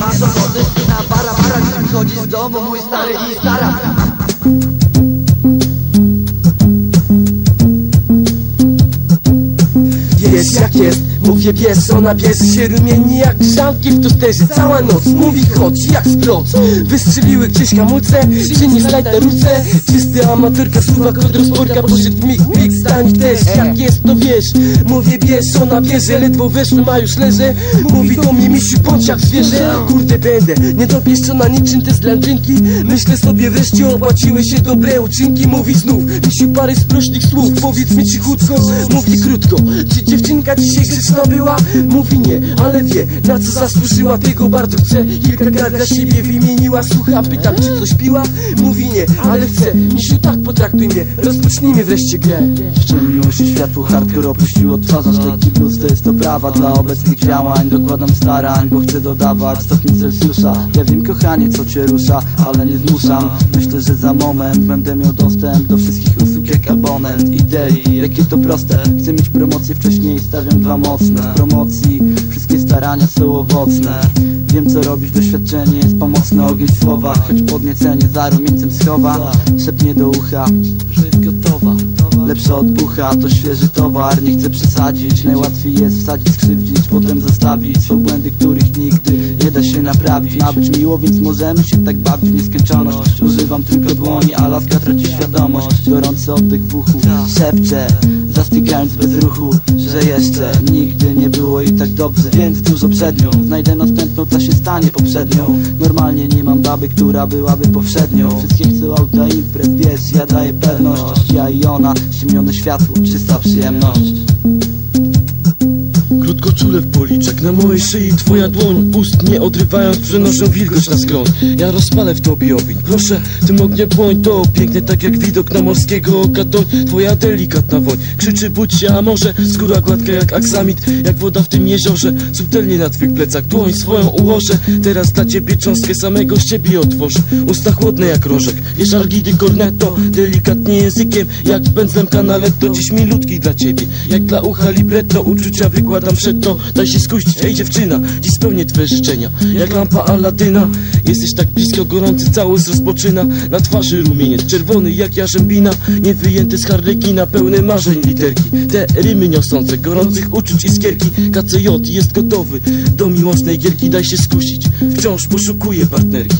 masz ochotę syna para para Gdy wychodzi z domu mój stary i stara. Wiesz jak jest, mówię wiesz, ona bierze się rumieni jak grzanki w tosterze Cała noc, mówi chodź jak splot Wystrzeliły gdzieś hamulce, przynieś lajta ruce Czysty amatorka, słowa kod rozporka Poszedł mig, mig, stań też. jest wiesz, mówię wiesz, ona bierze Ledwo weszłem, a już leżę. Mówi do mnie misiu, bądź jak zwierzę. Kurde będę, niedopieszczona niczym te zlandrynki Myślę sobie wreszcie opłaciły się dobre uczynki. Mówi znów, misiu parę sprośnych słów. Powiedz mi cichutko, mówi krótko. Czy dziewczynka dzisiaj grzeczna była? Mówi nie, ale wie, na co zasłużyła. Tego bardzo chce, kilka lat dla siebie wymieniła. Słucha, pytam, czy coś piła? Mówi nie, ale chce, misiu tak potraktuj mnie. Rozpocznijmy wreszcie grę. Ściemniło się światło, hardcore opuściło odtwarzacz Lekki to jest to prawa dla obecnych działań. Dokładam starań, bo chcę dodawać stopni Celsjusza. Ja wiem kochanie co cię rusza, ale nie zmuszam. Myślę, że za moment będę miał dostęp do wszystkich usług jak abonent. Idei, jakie to proste. Chcę mieć promocję wcześniej, stawiam dwa mocne. W promocji wszystkie starania są owocne. Wiem co robić, doświadczenie jest pomocne. Ogień słowa, choć podniecenie za rumieńcem schowa. Szepnie do ucha, że jest Lepsza od bucha, to świeży towar. Nie chcę przesadzić, najłatwiej jest wsadzić, skrzywdzić Potem zostawić, są błędy, których nigdy nie da się naprawić Ma być miło, więc możemy się tak bawić w nieskończoność. Używam tylko dłoni, a laska traci świadomość. Gorący oddech w uchu, szepczę Zastykając bez ruchu, że jeszcze nigdy nie było i tak dobrze. Więc dużo przed nią, znajdę następną, co się stanie poprzednią. Normalnie nie mam baby, która byłaby powszednią. Wszystkie chcą auta imprez, wiesz, ja daję pewność. Ja i ona, ściemnione światło, czysta przyjemność Krótko czule w policzek, na mojej szyi twoja dłoń. Ust nie odrywając przenoszę wilgoć na skroń. Ja rozpalę w tobie ogień, proszę tym ogniem błoń To piękne tak jak widok na morskiego oka. Toń Twoja delikatna woń, krzyczy budź się, a może Skóra gładka jak aksamit, jak woda w tym jeziorze Subtelnie na twych plecach. Dłoń swoją ułożę. Teraz dla ciebie cząstkę samego z ciebie otworzę. Usta chłodne jak rożek, wiesz algidy cornetto. Delikatnie językiem, jak pędzlem canaletto Dziś milutki dla ciebie, jak dla ucha libretto. Uczucia wykładam przed to, daj się skusić Ej dziewczyna, dziś spełnię twoje życzenia. Jak lampa Aladyna Jesteś tak blisko, gorący cały rozpoczyna. Na twarzy rumieniec, czerwony jak jarzębina Nie wyjęty z harlekina, pełne marzeń literki. Te rymy niosące, gorących uczuć iskierki KCJ jest gotowy do miłosnej gierki Daj się skusić, wciąż poszukuję partnerki